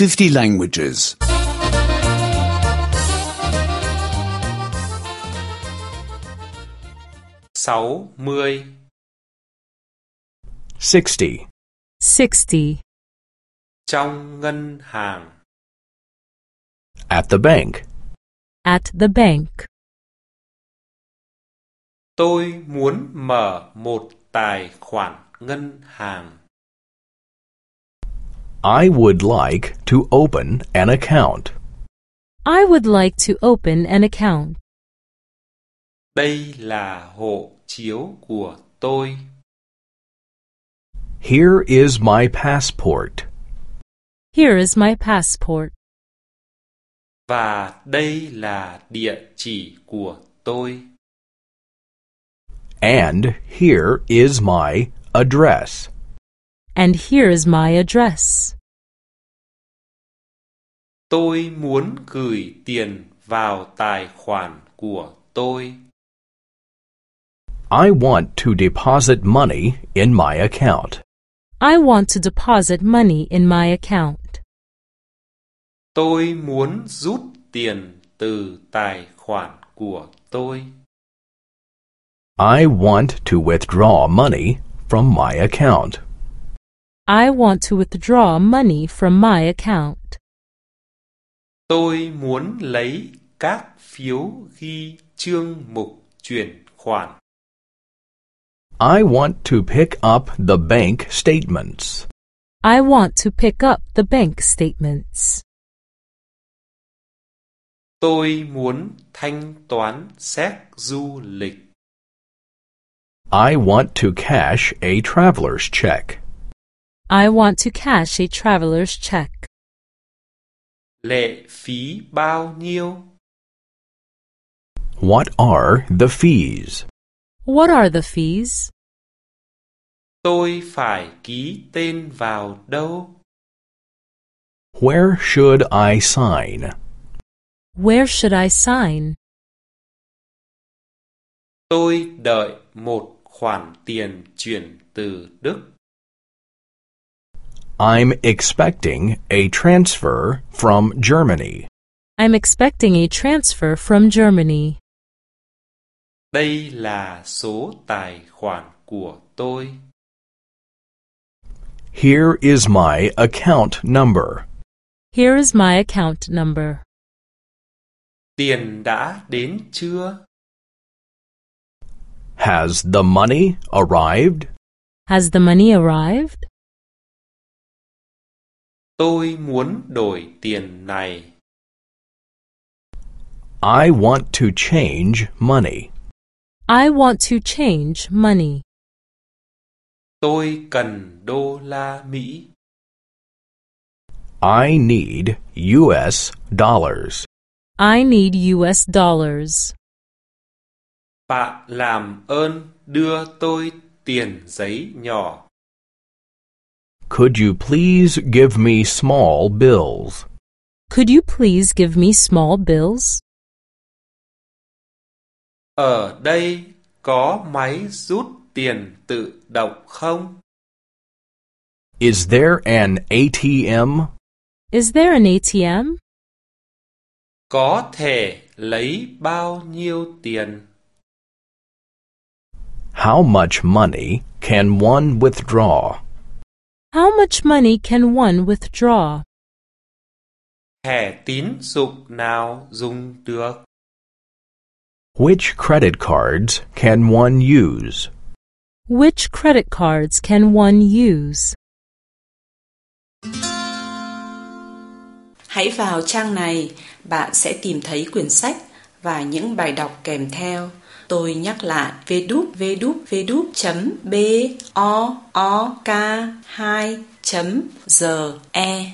50 languages. 60 60. 60. trong ngân hàng At the bank. At the bank. tôi muốn mở một tài khoản ngân hàng I would like to open an account. I would like to open an account. đây là hộ chiếu của tôi Here is my passport. Here is my passport. và đây là địa chỉ của tôi And here is my address. And here is my address. Tôi muốn gửi tiền vào tài khoản của tôi I want to deposit money in my account. I want to deposit money in my account. tôi muốn rút tiền từ tài khoản của tôi I want to withdraw money from my account. I want to withdraw money from my account. Tôi muốn lấy các phiếu ghi chương mục chuyển khoản I want to pick up the bank statements. I want to pick up the bank statements. tôi muốn thanh toán xét du lịch I want to cash a traveler's check. I want to cash a traveler's check. Lệ phí bao nhiêu What are the fees? What are the fees? tôi phải ký tên vào đâu Where should I sign? Where should I sign? tôi đợi một khoản tiền chuyển từ đức I'm expecting a transfer from Germany. I'm expecting a transfer from Germany. đây là số tài khoản của tôi Here is my account number. Here is my account number. tiền đã đến chưa Has the money arrived? Has the money arrived? Tôi muốn đổi tiền này I want to change money. I want to change money. tôi cần đô la mỹ I need US dollars. I need US dollars. bạn làm ơn đưa tôi tiền giấy nhỏ Could you please give me small bills? Could you please give me small bills? ở đây có máy rút tiền tự động không Is there an ATM? Is there an ATM? có thể lấy bao nhiêu tiền How much money can one withdraw? How much money can one withdraw? thẻ tín dụng nào dùng được Which credit cards can one use? Which credit cards can one use? Hãy vào trang này, bạn sẽ tìm thấy quyển sách và những bài đọc kèm theo. Tôi nhắc lại vđúp vđúp vđúp chấm b o o k 2 chấm g e